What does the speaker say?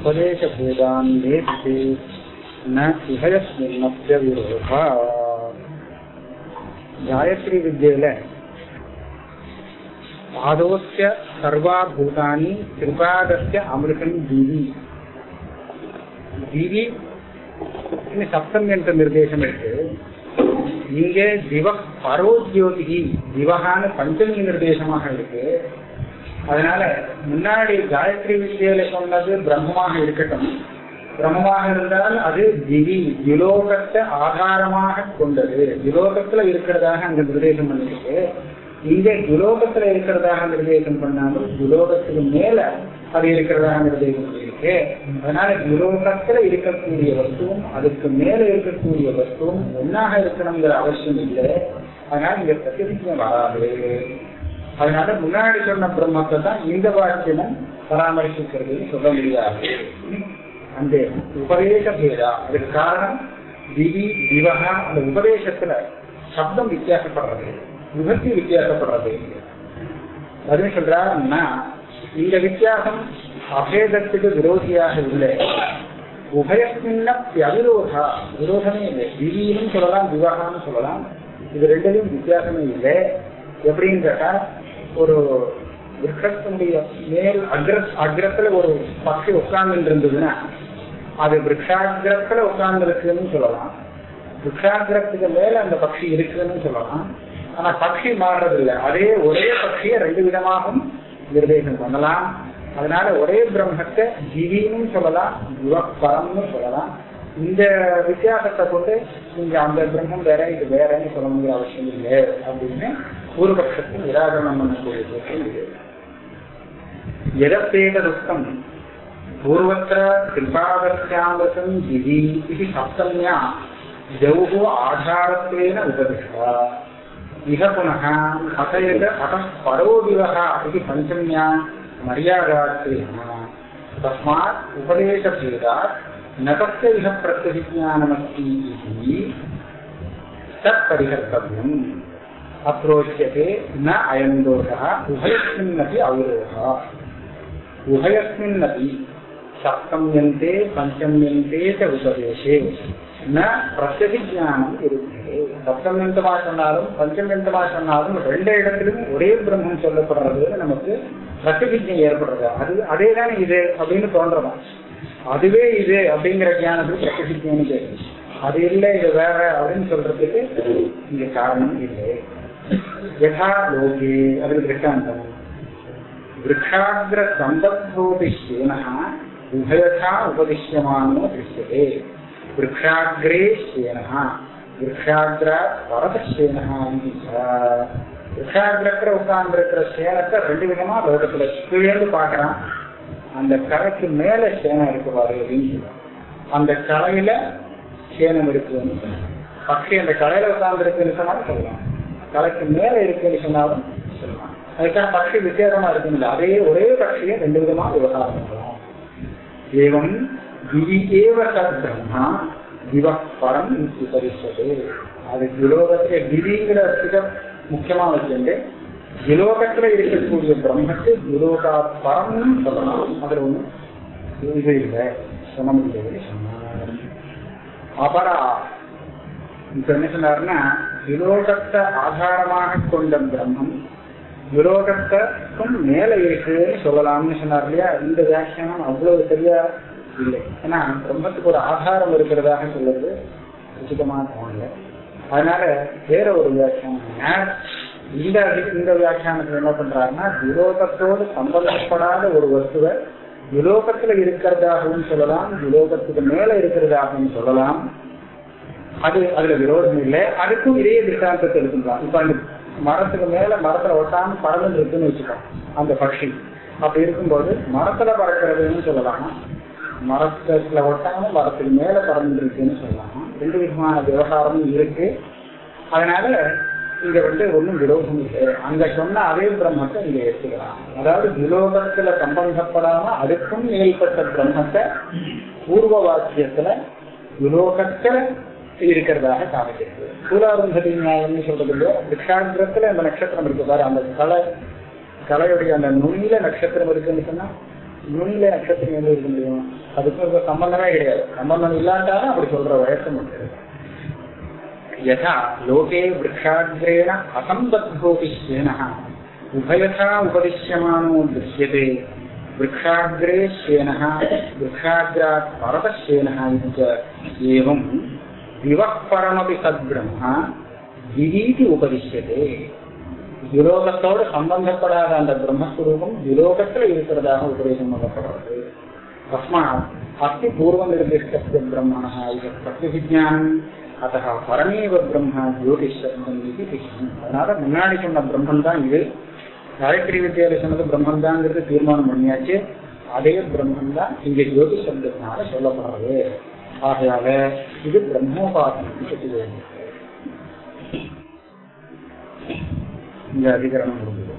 उपदेशभेदान् वेत्ति न இஹ யஸ்மின்னப்ய விரோதா காயத்ரி வித்யில பாதோஸ்ய சர்வாபூதானி திரிபாதஸ்ய அமிர்தம் திவி திவி சப்தம் என்ற நிர்தேசம் இருக்கு இங்கே திவ பரோத்யோதிகி திவகான பஞ்சமி நிர்தேசமாக இருக்கு அதனால முன்னாடி காயத்ரி வித்தியில சொன்னது பிரம்மமாக இருக்கட்டும். பிரம்மமாக இருந்தால் அது திவி விலோகத்தை ஆதாரமாக கொண்டது. விலோகத்துல இருக்கிறதாக அங்க நிர்தேசம் பண்ணிருக்கு இங்க துலோகத்துல இருக்கிறதாக நிர்தேசம் பண்ணாமல் துலோகத்துக்கு மேல அது இருக்கிறதாக நிர்தேசம் பண்ணிருக்கு அதனால துலோகத்துல இருக்கக்கூடிய வஸ்துவும் அதுக்கு மேல இருக்கக்கூடிய வஸ்துவும் ஒன்னாக இருக்கணுங்கிற அவசியம் இல்லை. அதனால இங்க பிரதிநிதியம் வராது. அதனால முன்னாடி சொன்ன பிரம்மத்தை தான் இந்த வாக்கியமும் பராமரிச்சிருக்கிறது சொல்ல முடியாது. அந்த உபதேச பேதா அதுக்கு காரணம் திவி திவகா அந்த உபதேசத்துல சப்தம் வித்தியாசப்படுறது விபத்தி வித்தியாசப்படுறது. அதுவும் சொல்றாருன்னா இந்த வித்தியாசம் அபேதத்துக்கு விரோதியாக இல்லை. உபயஸ்மின்ன அவிரோதா விரோதமே இல்லை. திவியிலும் சொல்லலாம் விவகான்னு சொல்லலாம். இது ரெண்டுலையும் வித்தியாசமே இல்லை. எப்படின்னு கேட்டா ஒரு விருட்சத்தினுடைய மேல் அக்ர அக்ரத்துல ஒரு பக்கி உட்கார்ந்து இருந்ததுன்னா அது விரக்ஷாகிரத்துல உட்கார்ந்து இருக்குன்னு சொல்லலாம். விரக்ஷாகிரத்துக்கு மேல அந்த பட்சி இருக்குன்னு சொல்லலாம். ஆனா பட்சி மாறுறது இல்லை அதே ஒரே பட்சியை ரெண்டு விதமாகவும் நிர்தேசம் பண்ணலாம். அதனால ஒரே பிரம்மத்தை ஜீவின்னு சொல்லலாம் யுவப்பரம்னு சொல்லலாம். இந்த வித்தியாசத்தை கொண்டு நீங்க அந்த பிரம்மம் வேற இது வேறன்னு சொல்லணுங்கிற அவசியம் இல்லை அப்படின்னு ஒரு பட்சத்தில் நிராகரணம் பண்ணக்கூடிய இது. எதப்பேதருத்தம் பூர்வத்திர கிருபாவசியாமிருதம் திதி இது சப்தம்யா. ஜௌஹு ஆதாரத்வேன உபதிஷ்டா. இக புனः அசயத அகः பரோ விவக இது பஞ்சம்யா. மரியாதாத்வேன தஸ்மாத் உபதேசபேதாத் न तस्य इह प्रत्यभिज्ञानमस्ति इति तत्परिहर्तव्यम् अत्रोच्यते न अयं दोषः उभयस्मिन्नपि अविरोधः उभयस्मिन्नपि सप्तम्यन्ते पञ्चम्यन्ते च उपदेशे ந பிரத்யபிஜானம் இருக்கு சப்தமியந்தமா சொன்னாலும் பஞ்சமியந்தமா சொன்னாலும் ரெண்டு இடத்திலும் ஒரே பிரம்மம் சொல்லப்படுறது நமக்கு பிரத்யபிஜை ஏற்படுறது அது அதே தானே இது அப்படின்னு தோன்றதான் அதுவே இது அப்படிங்கிற ஞானத்துக்கு பிரகசிக்கணுது அது இல்லை இது வேற அப்படின்னு சொல்றதுக்கு இங்க காரணம் இல்லை. யதா லோகே அது திருஷ்டாந்தம் விருஷாகிர சந்தர்ப்போபி சேனஹா உபயதா உபதிஷ்யமானோ திருஷ்யதே. விருஷாகிரே சேனஹா விருஷாகிரா வரதசேனஹா விருஷாகிரத்துல உட்கார்ந்து இருக்கிற சேனத்தை ரெண்டு விதமா லோகத்துல கீழேந்து பாக்குறான் அந்த கரைக்கு மேல சேனம் இருக்கு பாரு அப்படின்னு அந்த கலையில சேனம் இருக்குன்னு பக்கி அந்த கலையில உட்கார்ந்து இருக்குன்னு சொன்னாலும் சொல்லலாம் கலைக்கு மேல இருக்குன்னு சொன்னாலும் சொல்லலாம் அதுக்கான பக்ஷி வித்தியாசமா இருக்குன்னு அதே ஒரே பக்ஷியை ரெண்டு விதமா விவகாரம் பண்றோம். ஏவம் திவி ஏவ பிரம்மா திவ பரம் உபரிஷது. அது விதிங்கிற திவிங்கிற முக்கியமா வச்சுட்டு இலோகத்துல இருக்கக்கூடிய பிரம்மத்தை இலோகா பரம்னு சொல்லலாம். அதுல ஒண்ணு இது இல்லை. சொல்ல முடியாது சொன்னார். அபரா. இப்ப என்ன சொன்னாருன்னா விலோகத்தை ஆதாரமாக கொண்ட பிரம்மம் விலோகத்துக்கும் மேல இருக்குன்னு சொல்லலாம்னு சொன்னார் இல்லையா? இந்த வியாக்கியானம் அவ்வளவு சரியா இல்லை. ஏன்னா பிரம்மத்துக்கு ஒரு ஆதாரம் இருக்கிறதாக சொல்றது உச்சிதமா தோணல. அதனால வேற ஒரு வியாக்கியானம் இந்த இந்த வியாக்கியானத்துல என்ன பண்றாங்கன்னா விலோகத்தோடு சம்பந்தப்படாத ஒரு வஸ்துவை விலோகத்துல இருக்கிறதாகவும் சொல்லலாம் விலோகத்துக்கு மேல இருக்கிறதாகவும் சொல்லலாம். அது அதுல விரோதம் இல்லை. அதுக்கும் இதே திட்டாந்தத்தை எடுத்துக்கலாம். இப்ப அந்த மரத்துக்கு மேல மரத்துல ஒட்டாம பறந்து இருக்குன்னு வச்சுக்கலாம். அந்த பட்சி. அப்படி இருக்கும்போது மரத்துல பறக்கிறதுன்னு சொல்லலாம். மரத்துல ஒட்டாம மரத்துக்கு மேல பறந்து இருக்குன்னு சொல்லலாம். ரெண்டு விதமான விவகாரமும் இருக்கு. அதனால இங்க வந்து ஒன்றும் விலோகம் இல்லை. அங்க சொன்ன அதே பிரம்மத்தை இங்க எடுத்துக்கலாம் அதாவது விலோகத்துல சம்பந்தப்படாம அதுக்கும் மேல்பட்ட பிரம்மத்தை பூர்வ வாக்கியத்துல விலோகத்துல இருக்கிறதாக காமிக்கிறது. சூராருந்ததி நியாயம்னு சொல்றது இல்லையா? விக்ஷாந்திரத்துல அந்த நட்சத்திரம் இருக்கு பாரு அந்த கலை கலையுடைய அந்த நுனியில நட்சத்திரம் இருக்குன்னு சொன்னா நுனியில நட்சத்திரம் எங்க இருக்க முடியும் அதுக்கு சம்பந்தமே கிடையாது. சம்பந்தம் இல்லாட்டாலும் அப்படி சொல்ற வயசும் உண்டு. யதா லோகே விரக்ஷாக்ரேண அசம்பத்தோபி ஸ்வேன உபயதா உபதிஷ்யமானோ திருஷ்யதே விரக்ஷாக்ரே ஸ்வேன விரக்ஷாக்ராத் பரதஸ்வேன ஏவம் விவக்பரமபி சத்பிரம்ம திடீதி உபதிஷ்யதே விலோகத்தோடு சம்பந்தப்படாத அந்த பிரம்மஸ்வரூபம் விலோகத்துல இருக்கிறதாக உபதேசம் பண்ணப்படுறது தஸ்மாத் அஸ்தி பூர்வம் நிர்திஷ்ட பிரம்மணா இது பிரத்யுவிஜானம் அத்தः பரமேவ பிரம்ம ஜோதிஷம் இது அதனால முன்னாடி சொன்ன பிரம்மன் தான் இது। காயத்ரி வித்தியால சொன்னது பிரம்மன் தான்ங்கிறது தீர்மானம் பண்ணியாச்சு। அதே பிரம்மன் தான் இங்க ஜோதி சப்தத்தினால சொல்லப்படுறது। ஆகையால இது பிரம்மோபாசனம் சொல்லி இங்க அதிகரணம் முடிஞ்சது.